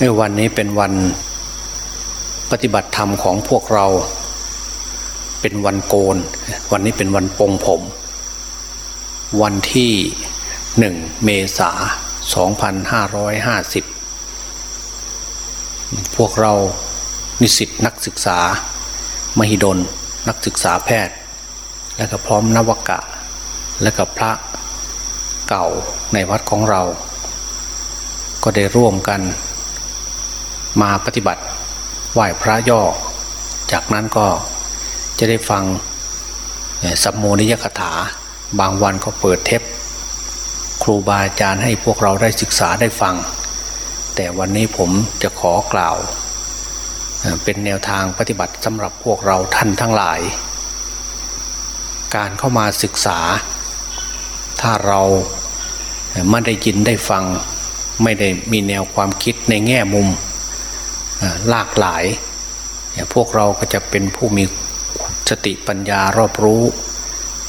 ในวันนี้เป็นวันปฏิบัติธรรมของพวกเรา เป็นวันโกน วันนี้เป็นวันปงผม วันที่หนึ่งเมษาสองพันห้าร้อยห้าสิบพวกเรานิสิตนักศึกษา มหิดล นักศึกษาแพทย์ และก็พร้อมนวกะ และก็พระเก่าในวัดของเรา ก็ได้ร่วมกัน มาปฏิบัติไหว้พระย่อ จากนั้นก็จะได้ฟังสัมโมนิยคถา บางวันก็เปิดเทปครูบาอาจารย์ให้พวกเราได้ศึกษาได้ฟัง แต่วันนี้ผมจะขอกล่าว เป็นแนวทางปฏิบัติสำหรับพวกเราท่านทั้งหลาย การเข้ามาศึกษา ถ้าเราไม่ได้ยินได้ฟัง ไม่ได้มีแนวความคิดในแง่มุม หลากหลาย พวกเราก็จะเป็นผู้มีสติปัญญารอบรู้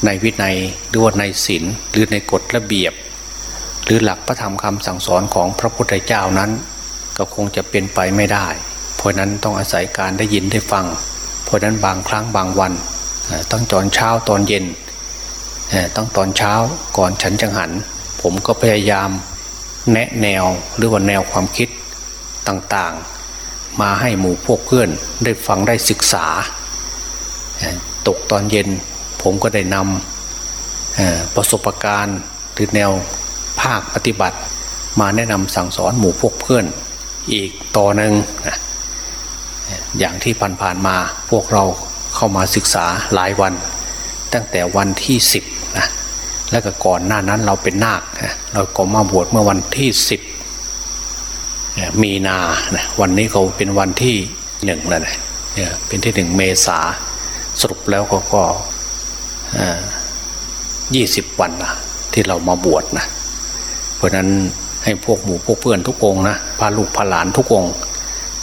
ในวินัยหรือว่าในศีลหรือในกฎระเบียบ หรือหลักพระธรรมคำสั่งสอนของพระพุทธเจ้านั้น ก็คงจะเป็นไปไม่ได้ เพราะนั้นต้องอาศัยการได้ยินได้ฟัง เพราะนั้นบางครั้งบางวันตั้งตอนเช้าตอนเย็นตั้งตอนเช้าก่อนฉันจังหัน ผมก็พยายามแนะแนวหรือว่าแนวความคิดต่าง มาให้หมู่พวกเพื่อนได้ฟังได้ศึกษา ตกตอนเย็นผมก็ได้นำประสบการณ์หรือแนวภาคปฏิบัติ มาแนะนำสั่งสอนหมู่พวกเพื่อนอีกต่อหนึ่งอย่างที่ผ่านๆมาพวกเราเข้ามาศึกษาหลายวัน ตั้งแต่วันที่สิบนะแล้วก็ก่อนหน้านั้นเราเป็นนาคเราก็มาบวชเมื่อวันที่สิบ มีนานะวันนี้เขาเป็นวันที่หนึ่งแล้วนะเป็นที่หนึ่งเมษาสรุปแล้วก็ก็ยี่สิบวันนะที่เรามาบวชนะเพราะนั้นให้พวกหมู่พวกเพื่อนทุกองนะพาลูกพาหลานทุกอง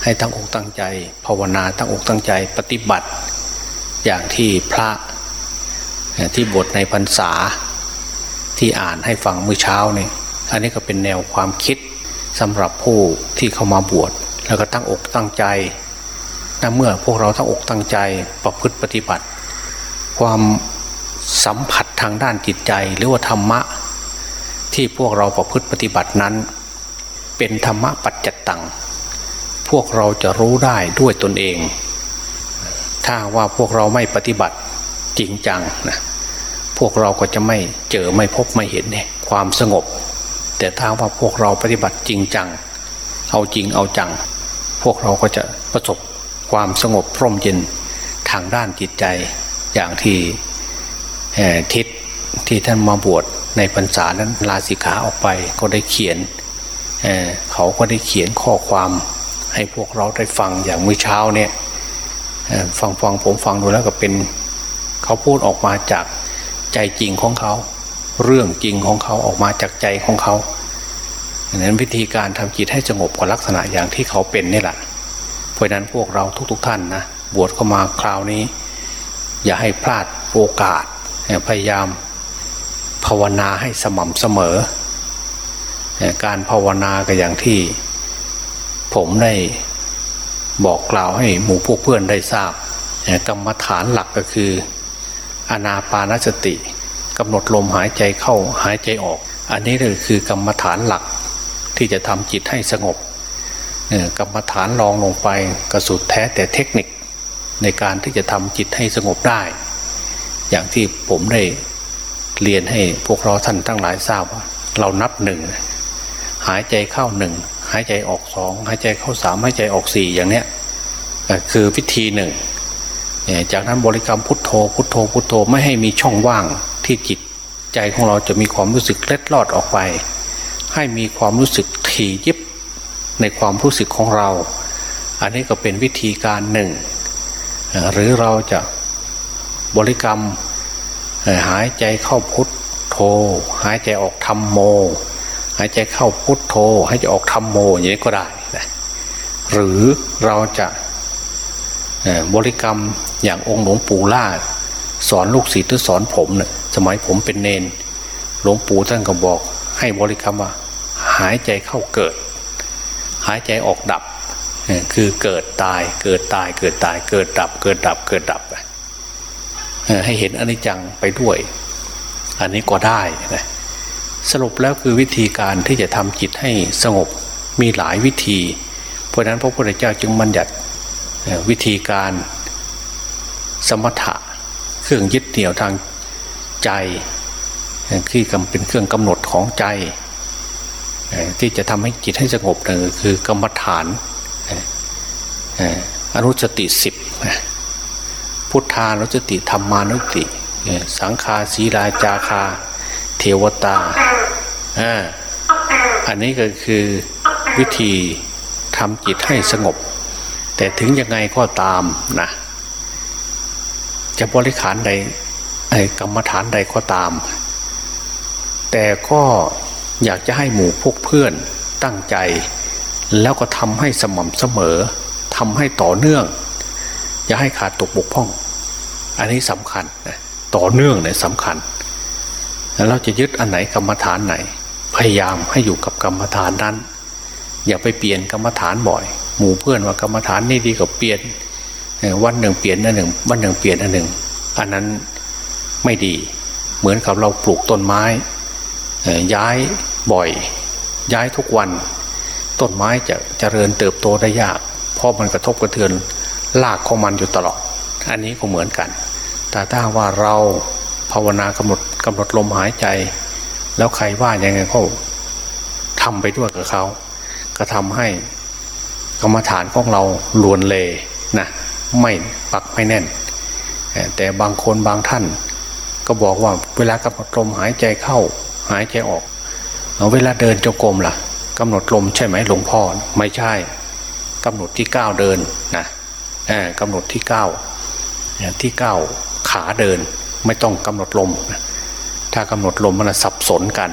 ให้ตั้งอกตั้งใจ ภาวนาตั้งอกตั้งใจปฏิบัติ อย่างที่พระที่บทในพรรษาที่อ่านให้ฟังเมื่อเช้านี่อันนี้ก็เป็นแนวความคิด สำหรับผู้ที่เข้ามาบวชแล้วก็ตั้งอกตั้งใจนะเมื่อพวกเราตั้งอกตั้งใจประพฤติปฏิบัติ ความสัมผัสทางด้านจิตใจหรือว่าธรรมะ ที่พวกเราประพฤติปฏิบัตินั้น เป็นธรรมะปัจจตังพวกเราจะรู้ได้ด้วยตนเอง ถ้าว่าพวกเราไม่ปฏิบัติจริงจังนะพวกเราก็จะไม่เจอไม่พบไม่เห็นเนี่ยความสงบ แต่ถ้าว่าพวกเราปฏิบัติจริงจัง เอาจริงเอาจัง พวกเราก็จะประสบความสงบพร่มเย็นทางด้านจิตใจอย่างที่ทิศที่ท่านมาบวชในพรรษานั้นลาสิขาออกไปก็ได้เขียนเเขาก็ได้เขียนข้อความให้พวกเราได้ฟังอย่างเมื่อเช้าเนี่ยฟังฟังผมฟังดูแล้วก็เป็น เขาพูดออกมาจากใจจริงของเขา เรื่องจริงของเขาออกมาจากใจของเขาดังนั้นวิธีการทำจิตให้สงบกับลักษณะอย่างที่เขาเป็นนี่แหละเพราะนั้นพวกเราทุกๆทท่านนะบวชเข้ามาคราวนี้ อย่าให้พลาดโอกาสพยายามภาวนาให้สม่ำเสมอ การภาวนาก็อย่างที่ ผมได้บอกกล่าวให้หมู่พวกเพื่อนได้ทราบกรรมฐานหลักก็คือ อนาปานสติ กำหนดลมหายใจเข้าหายใจออก อันนี้เลยคือกรรมฐานหลักที่จะทำจิตให้สงบกรรมฐานรองลงไปกระสุดแท้แต่เทคนิคในการที่จะทำจิตให้สงบได้ อย่างที่ผมได้เรียนให้พวกเราท่านทั้งหลายทราบว่าเรานับหนึ่งหายใจเข้าหนึ่งหายใจออกสองหายใจเข้าสามหายใจออกสี่อย่างเนี้ยคือวิธีหนึ่งจากนั้นบริกรรมพุทโธพุทโธพุทโธไม่ให้มีช่องว่าง ที่จิตใจของเราจะมีความรู้สึกเล็ดลอดออกไป ให้มีความรู้สึกถี่ยิบในความรู้สึกของเรา อันนี้ก็เป็นวิธีการหนึ่ง หรือเราจะบริกรรมหายใจเข้าพุทโธหายใจออกธรรมโม หายใจเข้าพุทโธหายใจออกธรรมโมอย่างนี้ก็ได้นะหรือเราจะบริกรรมอย่างองค์หลวงปู่ล่าสอนลูกศิษย์หรือสอนผมเนี่ย สมัยผมเป็นเนน หลวงปู่ท่านก็บอก ให้บริกรรมว่า หายใจเข้าเกิด หายใจออกดับ คือเกิดตาย เกิดตาย เกิดตาย เกิดดับ เกิดดับ เกิดดับ ให้เห็นอนิจจังไปด้วย อันนี้ก็ได้นะสรุปแล้วคือวิธีการที่จะทำจิตให้สงบมีหลายวิธี เพราะนั้นพระพุทธเจ้าจึงบัญญัติวิธีการสมถะเครื่องยึดเหนี่ยวทาง ใจที่เป็นเครื่องกำหนดของใจ ที่จะทำให้จิตให้สงบนั่นคือกรรมฐานอนุสติสิบพุทธานุสติธรรมานุสติสังคาศีลาจาคา เทวตาอันนี้ก็คือวิธีทำจิตให้สงบ แต่ถึงยังไงก็ตามนะจะบริขารใด กรรมฐานใดก็ตาม แต่ก็อยากจะให้หมู่พวกเพื่อนตั้งใจ แล้วก็ทำให้สม่ำเสมอทำให้ต่อเนื่อง อย่าให้ขาดตกบกพร่อง อันนี้สำคัญนะต่อเนื่องเนี่ยสำคัญแล้วเราจะยึดอันไหนกรรมฐานไหน พยายามให้อยู่กับกรรมฐานนั้น อย่าไปเปลี่ยนกรรมฐานบ่อย หมู่เพื่อนว่ากรรมฐานนี่ดีกว่าเปลี่ยนวันหนึ่งเปลี่ยนอันหนึ่งวันหนึ่งเปลี่ยนอันหนึ่งอันนั้น ไม่ดี เหมือนกับเราปลูกต้นไม้ ย้ายบ่อย ย้ายทุกวัน ต้นไม้จะจะเจริญเติบโตได้ยาก เพราะมันกระทบกระเทือนลากของมันอยู่ตลอด อันนี้ก็เหมือนกัน แต่ถ้าว่าเราภาวนากำหนดกำหนดลมหายใจ แล้วใครว่ายังไงเขาทำไปด้วยกับเขา ก็ทำให้กรรมฐานของเราลวนเลนะไม่ปักไม่แน่น แต่บางคนบางท่าน ก็บอกว่าเวลากำหนดลมหายใจเข้าหายใจออกเวลาเดินจงกรมล่ะกำหนดลมใช่ไหมหลวงพ่อไม่ใช่กำหนดที่ก้าวเดินนะกำหนดที่ก้าวที่ก้าวขาเดิน ไม่ต้องกำหนดลม ถ้ากำหนดลมมันสับสนกัน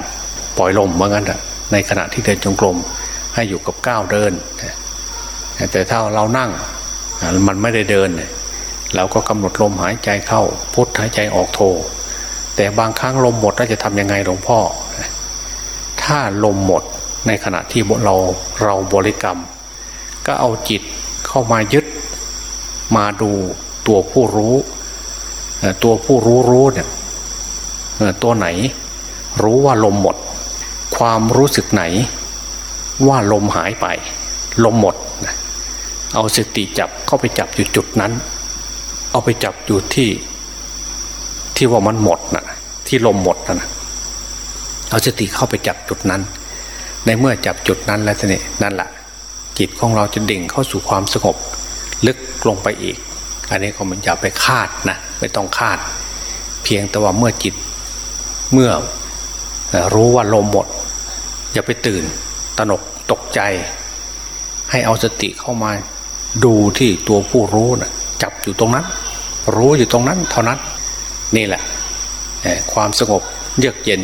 ปล่อยลมเหมือนกันในขณะที่เดินจงกรมให้อยู่กับก้าวเดิน แต่ถ้าเรานั่งมันไม่ได้เดินเราก็กำหนดลมหายใจเข้าพุทหายใจออกโท แต่บางครั้งลมหมดเราจะทำยังไงหลวงพ่อ ถ้าลมหมดในขณะที่เราเราบริกรรม ก็เอาจิตเข้ามายึดมาดูตัวผู้รู้ ตัวผู้รู้รู้เนี่ยตัวไหน รู้ว่าลมหมด ความรู้สึกไหน ว่าลมหายไป ลมหมด เอาสติจับเข้าไปจับอยู่จุดนั้น เอาไปจับอยู่ที่ ที่ว่ามันหมดนะที่ลมหมดนะเอาสติเข้าไปจับจุดนั้น ในเมื่อจับจุดนั้นแล้วนี่นั่นแหละจิตของเราจะดิ่งเข้าสู่ความสงบ ลึกลงไปอีก อันนี้ก็มันอย่าไปคาดนะไม่ต้องคาด เพียงแต่ว่าเมื่อจิตเมื่อรู้ว่าลมหมด อย่าไปตื่นตนกตกใจ ให้เอาสติเข้ามา ดูที่ตัวผู้รู้นะจับอยู่ตรงนั้น รู้อยู่ตรงนั้น เท่านั้น นี่แหละความสงบเยือกเย็น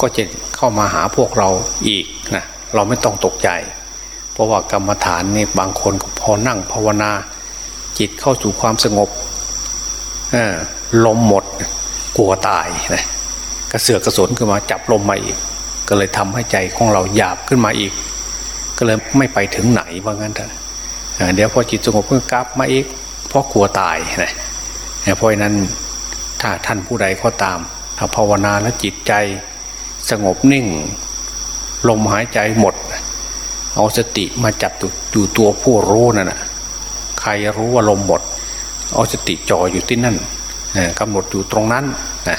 ก็จะเข้ามาหาพวกเราอีกนะเราไม่ต้องตกใจ เพราะว่ากรรมฐานนี่บางคนพอนั่งภาวนา จิตเข้าสู่ความสงบลมหมดกลัวตายนะกระเสือกกระสนขึ้นมาจับลมมาอีก ก็เลยทำให้ใจของเราหยาบขึ้นมาอีก ก็เลยไม่ไปถึงไหนว่างั้นเถอะเดี๋ยวพอจิตสงบก็กลับมาอีกเพราะกลัวตายนะเพราะนั้น ถ้าท่านผู้ใดก็ตาม ถ้าภาวนาแล้วจิตใจสงบนิ่ง ลมหายใจหมด เอาสติมาจับอยู่ตัวผู้รู้นั่นนะใครรู้ว่าลมหมด เอาสติจ่ออยู่ที่นั่นกำหนดอยู่ตรงนั้นนะ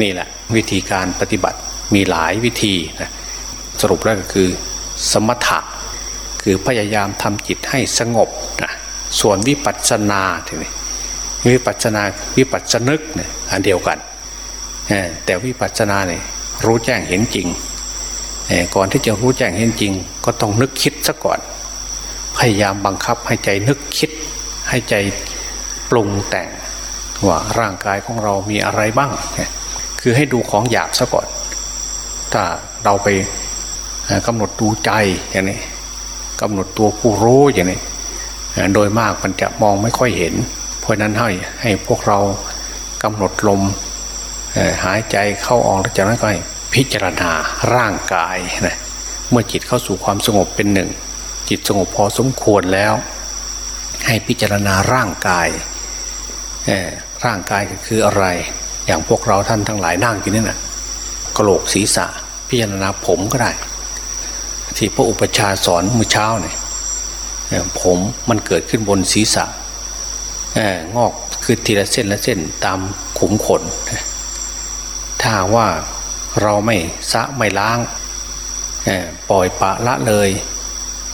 นี่แหละวิธีการปฏิบัติมีหลายวิธีนะสรุปแล้วก็คือสมถะคือพยายามทำจิตให้สงบนะส่วนวิปัสสนาทีนี้ วิปัสสนาวิปัสสนึกเนี่ยอันเดียวกันแต่วิปัสสนาเนี่ยรู้แจ้งเห็นจริงก่อนที่จะรู้แจ้งเห็นจริง ก็ต้องนึกคิดซะก่อน พยายามบังคับให้ใจนึกคิด ให้ใจปรุงแต่งว่าร่างกายของเรามีอะไรบ้าง คือให้ดูของหยาบซะก่อน ถ้าเราไปกำหนดดูใจอย่างนี้กำหนดตัวผู้รู้อย่างนี้โดยมากมันจะมองไม่ค่อยเห็น เพราะนั้นให้ให้พวกเรากำหนดลมหายใจเข้าออกจากนั้นก็ให้พิจารณาร่างกายนะเมื่อจิตเข้าสู่ความสงบเป็นหนึ่ง จิตสงบพอสมควรแล้ว ให้พิจารณาร่างกายร่างกายคืออะไร อย่างพวกเราท่านทั้งหลายนั่งอยู่นี่นะกระโหลกศีรษะ พิจารณาผมก็ได้ ที่พระอุปชาสอนเมื่อเช้าเนี่ยผมมันเกิดขึ้นบนศีรษะ งอกคือทีละเส้นละเส้นตามขุมขน ถ้าว่าเราไม่สะไม่ล้างปล่อยปะละเลย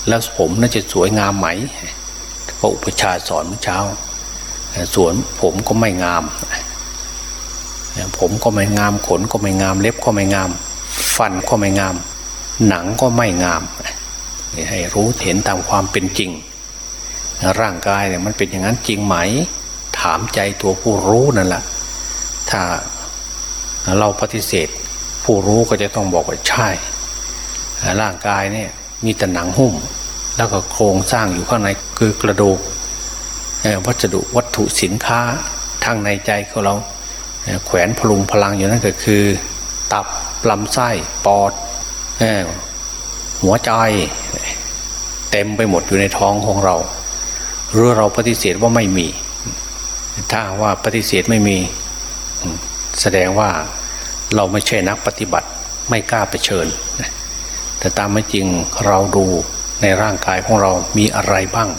แล้วผมน่าจะสวยงามไหมพระอุปชาสอนเมื่อเช้าสวนผมก็ไม่งาม ผมก็ไม่งามขนก็ไม่งาม เล็บก็ไม่งาม ฟันก็ไม่งาม หนังก็ไม่งาม ให้รู้เห็นตามความเป็นจริง ร่างกายเนี่ยมันเป็นอย่างนั้นจริงไหม ถามใจตัวผู้รู้นั่นแหละถ้าเราปฏิเสธ ผู้รู้ก็จะต้องบอกว่าใช่ ร่างกายเนี่ยมีแต่หนังหุ้ม แล้วก็โครงสร้างอยู่ข้างในคือกระดูกวัสดุวัตถุสินค้าทางในใจของเราแขวนพลุงพลังอยู่นั่นก็คือ ตับลำไส้ปอดหัวใจ เต็มไปหมดอยู่ในท้องของเรา หรือเราปฏิเสธว่าไม่มี ถ้าว่าปฏิเสธไม่มี แสดงว่าเราไม่ใช่นักปฏิบัติไม่กล้าไปเชิญ แต่ตามไม่จริงเราดูในร่างกายของเรามีอะไรบ้าง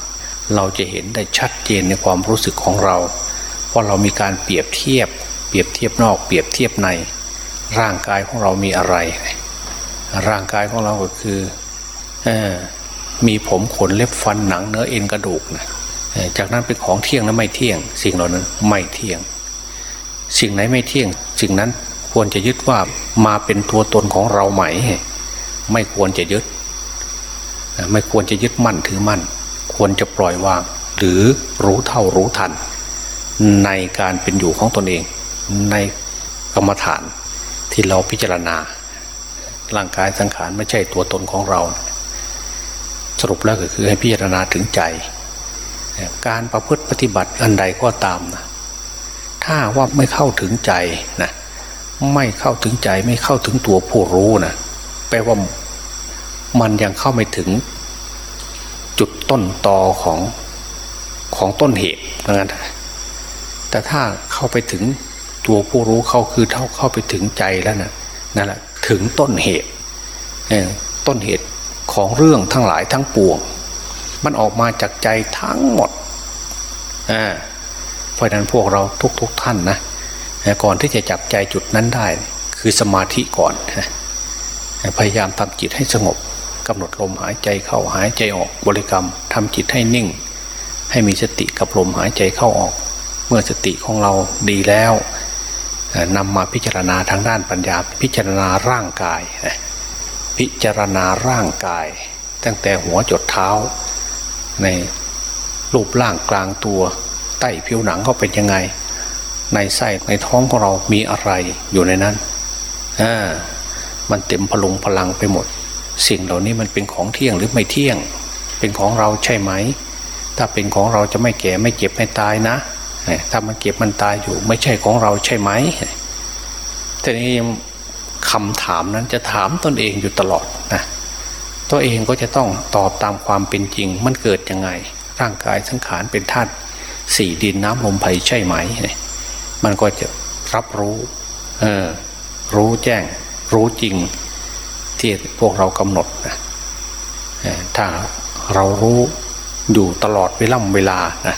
เราจะเห็นได้ชัดเจนในความรู้สึกของเรา เพราะเรามีการเปรียบเทียบ เปรียบเทียบนอก เปรียบเทียบใน ร่างกายของเรามีอะไร ร่างกายของเราก็คืออมีผมขนเล็บฟันหนังเนื้อเอ็นกระดูกนะ จากนั้นเป็นของเที่ยงและไม่เที่ยง สิ่งเหล่านั้นไม่เที่ยง สิ่งไหนไม่เที่ยง สิ่งนั้นควรจะยึดว่ามาเป็นตัวตนของเราไหม ไม่ควรจะยึด ไม่ควรจะยึดมั่นถือมั่น ควรจะปล่อยวาง หรือรู้เท่ารู้ทัน ในการเป็นอยู่ของตนเอง ในกรรมฐานที่เราพิจารณา ร่างกายสังขารไม่ใช่ตัวตนของเรา สรุปแล้วก็คือให้พิจารณาถึงใจ การประพฤติปฏิบัติอันใดก็ตามนะถ้าว่าไม่เข้าถึงใจนะไม่เข้าถึงใจไม่เข้าถึงตัวผู้รู้นะแปลว่ามันยังเข้าไม่ถึง จุดต้นตอของของต้นเหตุนั้นแต่ถ้าเข้าไปถึงตัวผู้รู้เขาคือเท่าเข้าไปถึงใจแล้วนะนั่นแหละถึงต้นเหตุต้นเหตุของเรื่องทั้งหลายทั้งปวง มันออกมาจากใจทั้งหมดเพราะนั้นพวกเราทุกๆทท่านนะก่อนที่จะจับใจจุดนั้นได้ คือสมาธิก่อนพยายามทำจิตให้สงบกำหนดลมหายใจเข้าหายใจออกบริกรรมทำจิตให้นิ่ง ให้มีสติกับลมหายใจเข้าออก เมื่อสติของเราดีแล้วนำมาพิจารณาทางด้านปัญญา พิจารณาร่างกาย พิจารณาร่างกาย ตั้งแต่หัวจดเท้า ในรูปร่างกลางตัวใต้ผิวหนังเขาเป็นยังไง ในไส้ในท้องของเรามีอะไรอยู่ในนั้นอ่ามันเต็มพลุงพลังไปหมด สิ่งเหล่านี้มันเป็นของเที่ยงหรือไม่เที่ยง เป็นของเราใช่ไหม ถ้าเป็นของเราจะไม่แก่ไม่เจ็บไม่ตายนะ ถ้ามันเก็บมันตายอยู่ ไม่ใช่ของเราใช่ไหมทีนี้คำถามนั้นจะถามตนเองอยู่ตลอดนะ ตัวเองก็จะต้องตอบตามความเป็นจริง มันเกิดยังไง ร่างกายสังขารเป็นธาตุสี่ดินน้ำลมไฟใช่ไหม มันก็จะรับรู้เออรู้แจ้ง รู้จริง ที่พวกเรากำหนดนะถ้าเรารู้อยู่ตลอดเวล่ำเวลานะ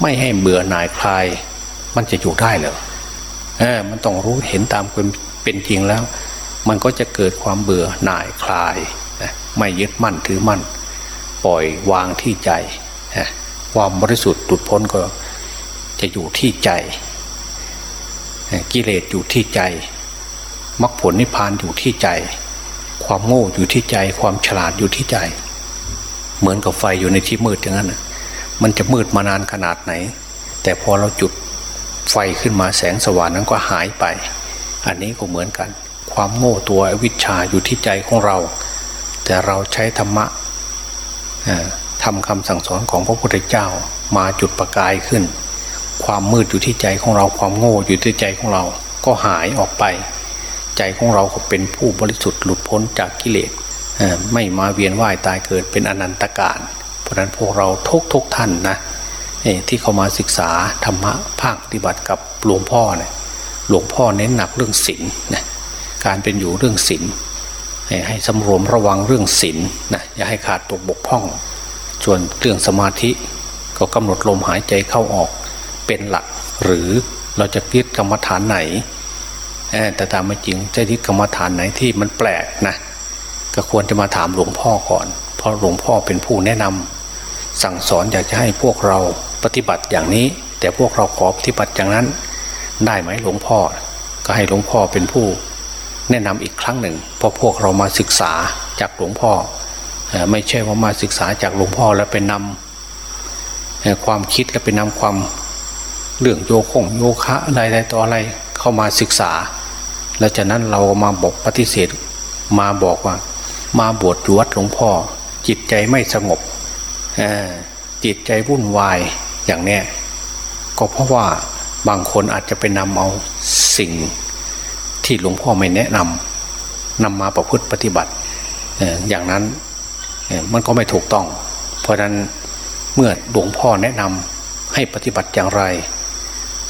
ไม่ให้เบื่อหน่ายคลาย มันจะอยู่ได้เหรอเออมันต้องรู้เห็นตามเป็นเป็นจริงแล้ว มันก็จะเกิดความเบื่อหน่ายคลาย ไม่ยึดมั่นถือมั่น ปล่อยวางที่ใจ ความบริสุทธิ์ตุดพ้นก็จะอยู่ที่ใจ กิเลสอยู่ที่ใจมรรคผลนิพพานอยู่ที่ใจ ความโง่อยู่ที่ใจ ความฉลาดอยู่ที่ใจ เหมือนกับไฟอยู่ในที่มืดอย่างนั้นมันจะมืดมานานขนาดไหน แต่พอเราจุดไฟขึ้นมาแสงสว่างนั้นก็หายไป อันนี้ก็เหมือนกัน ความโง่ตัววิชาอยู่ที่ใจของเรา แต่เราใช้ธรรมะทำคำสั่งสอนของพระพุทธเจ้ามาจุดประกายขึ้น ความมืดอยู่ที่ใจของเราความโง่อยู่ที่ใจของเราก็หายออกไป ใจของเราก็เป็นผู้บริสุทธิ์หลุดพ้นจากกิเลสไม่มาเวียนว่ายตายเกิดเป็นอนันตการเพราะนั้นพวกเราทุกทุกท่านนะที่เข้ามาศึกษาธรรมะภาคปฏิบัติกับหลวงพ่อเนี่ยหลวงพ่อเน้นหนักเรื่องศีลนะการเป็นอยู่เรื่องศีล ให้ให้สำรวมระวังเรื่องศีลนะอย่าให้ขาดตกบกพร่อง ส่วนเรื่องสมาธิก็กำหนดลมหายใจเข้าออกเป็นหลัก หรือเราจะยึดกรรมฐานไหน แต่ตามไม่จริงจะยึดกรรมฐานไหนที่มันแปลกนะก็ควรจะมาถามหลวงพ่อก่อน เพราะหลวงพ่อเป็นผู้แนะนำสั่งสอนอยากจะให้พวกเราปฏิบัติอย่างนี้ แต่พวกเราขอปฏิบัติอย่างนั้น ได้ไหมหลวงพ่อ ก็ให้หลวงพ่อเป็นผู้ แนะนำอีกครั้งหนึ่งเพราะพวกเรามาศึกษาจากหลวงพ่อ ไม่ใช่ว่ามาศึกษาจากหลวงพ่อแล้วไปนำเอ่อความคิดและไปนำความเรื่องโยคงโยคะอะไรๆต่ออะไรเข้ามาศึกษา แล้วจากนั้นเรามาบอกปฏิเสธมาบอกว่า มาบวชอยู่วัดหลวงพ่อ จิตใจไม่สงบจิตใจวุ่นวายอย่างเนี้ยก็เพราะว่าบางคนอาจจะไปนำเอาสิ่ง ที่หลวงพ่อไม่แนะนำนำมาประพฤติปฏิบัติอย่างนั้นมันก็ไม่ถูกต้อง เพราะฉะนั้นเมื่อหลวงพ่อแนะนำให้ปฏิบัติอย่างไร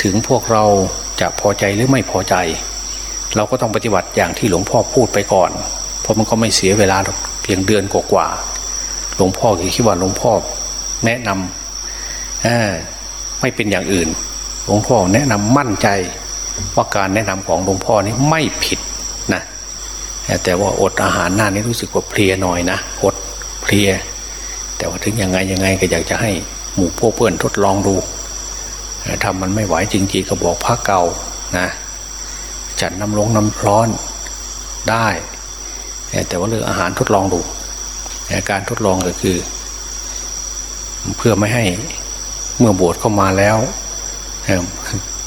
ถึงพวกเราจะพอใจหรือไม่พอใจ เราก็ต้องปฏิบัติอย่างที่หลวงพ่อพูดไปก่อน เพราะมันก็ไม่เสียเวลาเพียงเดือนกว่าๆหลวงพ่อคิดว่าหลวงพ่อแนะนำไม่เป็นอย่างอื่น หลวงพ่อแนะนำมั่นใจ ว่าการแนะนำของหลวงพ่อนี้ไม่ผิดนะแต่ว่าอดอาหารหน้านี้รู้สึกว่าเพลียหน่อยนะอดเพลีย แต่ว่าถึงยังไงยังไงก็อยากจะให้หมู่พวกเพื่อนทดลองดูถ้ามันไม่ไหวจริงๆก็บอกพักเก่านะจัดน้ำลงน้ำร้อนได้ แต่ว่าเรื่องอาหารทดลองดูการทดลองก็คือ เพื่อไม่ให้เมื่อบวชเข้ามาแล้ว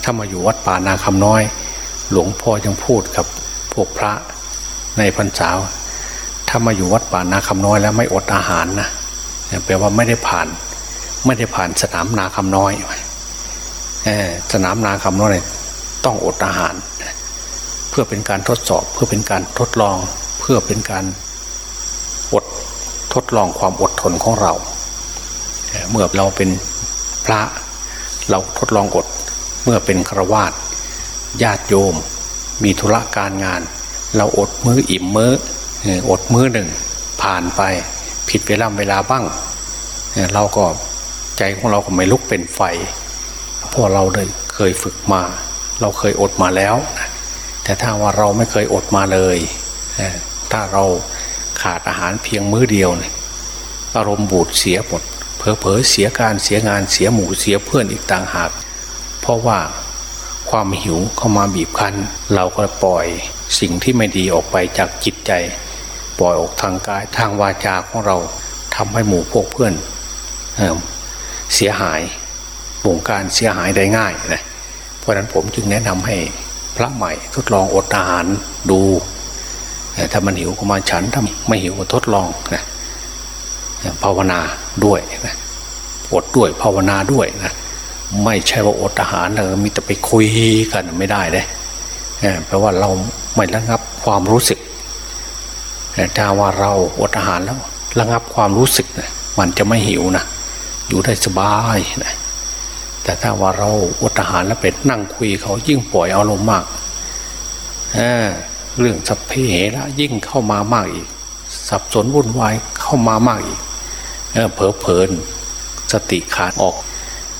ถ้ามาอยู่วัดป่านาคำน้อย หลวงพ่อยังพูดกับพวกพระในพรรษาถ้ามาอยู่วัดป่านาคำน้อยแล้วไม่อดอาหารนะแปลว่าไม่ได้ผ่าน ไม่ได้ผ่านสนามนาคำน้อยสนามนาคำน้อยต้องอดอาหาร เพื่อเป็นการทดสอบ เพื่อเป็นการทดลองเพื่อเป็นการอดทดลองความอดทนของเรา เมื่อเราเป็นพระเราทดลองอด เมื่อเป็นฆรวาสญาติโยม มีธุระการงาน เราอดมื้ออิ่มมื้อเอ่อดมื้อหนึ่ง ผ่านไปผิดเวลาเวลาบ้าง เราก็ใจของเราก็ไม่ลุกเป็นไฟเพราะเราเลยเคยฝึกมา เราเคยอดมาแล้ว แต่ถ้าว่าเราไม่เคยอดมาเลย ถ้าเราขาดอาหารเพียงมื้อเดียว อารมณ์บูดเสียหมดเผลอเสียการเสียงานเสียหมู่เสียเพื่อนอีกต่างหาก เพราะว่าความหิวเข้ามาบีบคั้น เราก็ปล่อยสิ่งที่ไม่ดีออกไปจากจิตใจ ปล่อยออกทางกายทางวาจาของเราทำให้หมู่พวกเพื่อนเออเสียหายวงการเสียหายได้ง่ายนะเพราะฉะนั้นผมจึงแนะนำให้พระใหม่ทดลองอดอาหารดูถ้ามันหิวก็มาฉันถ้าไม่หิวก็ทดลองนะภาวนาด้วยนะอดด้วยภาวนาด้วยนะ ไม่ใช่ว่าอดอาหารแล้วมีแต่ไปคุยกันไม่ได้เลยเอ่อแปลว่าเราไม่ระงับความรู้สึกถ้าว่าเราอดอาหารแล้วระงับความรู้สึกนะมันจะไม่หิวนะอยู่ได้สบายนะแต่ถ้าว่าเราอดอาหารแล้วไปนั่งคุยเขายิ่งปล่อยอารมณ์มากเเรื่องสัพเพเหระยิ่งเข้ามามากอีก สับสนวุ่นวายเข้ามามากอีกเออเผลอเพลินสติขาดออก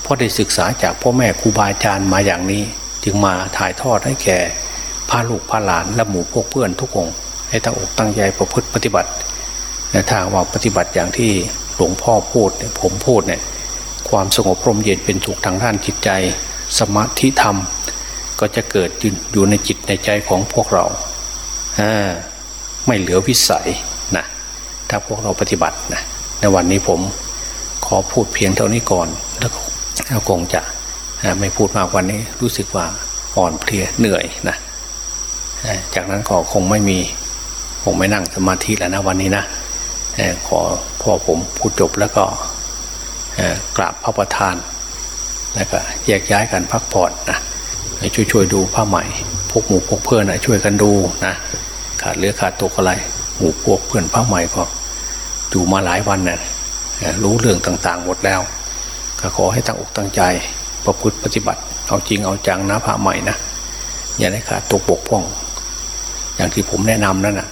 เพราะได้ศึกษาจากพ่อแม่ครูบาอาจารย์มาอย่างนี้ จึงมาถ่ายทอดให้แก่พาลูกพาหลานและหมู่พวกเพื่อนทุกองค์ให้ตั้งอกตั้งใจประพฤติปฏิบัติแต่ถ้าว่าปฏิบัติอย่างที่หลวงพ่อพูดผมพูดเนี่ยความสงบร่มเย็นเป็นสุขทางด้านจิตใจ สมาธิธรรม ก็จะเกิดอยู่ในจิตในใจของพวกเราไม่เหลือวิสัยนะถ้าพวกเราปฏิบัตินะในวันนี้ผมขอพูดเพียงเท่านี้ก่อน คงจะไม่พูดมากวันนี้รู้สึกว่าอ่อนเพลียเหนื่อยนะจากนั้นก็คงไม่มีคงไม่นั่งสมาธิแล้วนะวันนี้นะขอพ่อผมพูดจบแล้วก็กราบพระประธาน แล้วก็แยกย้ายกันพักผ่อนนะช่วยช่วยดูผ้าใหม่พวกหมู่พวกเพื่อนนะช่วยกันดูนะขาดเลือขาดตกอะไรหมู่พวกเพื่อนพระใหม่ก็อยู่มาหลายวันน่ะรู้เรื่องต่างๆหมดแล้ว ก็ขอให้ตั้งอกตั้งใจ ประพฤติปฏิบัติ เอาจริงเอาจังนะพระใหม่นะอย่าได้ขาดตกบกพร่อง อย่างที่ผมแนะนำนั่นน่ะ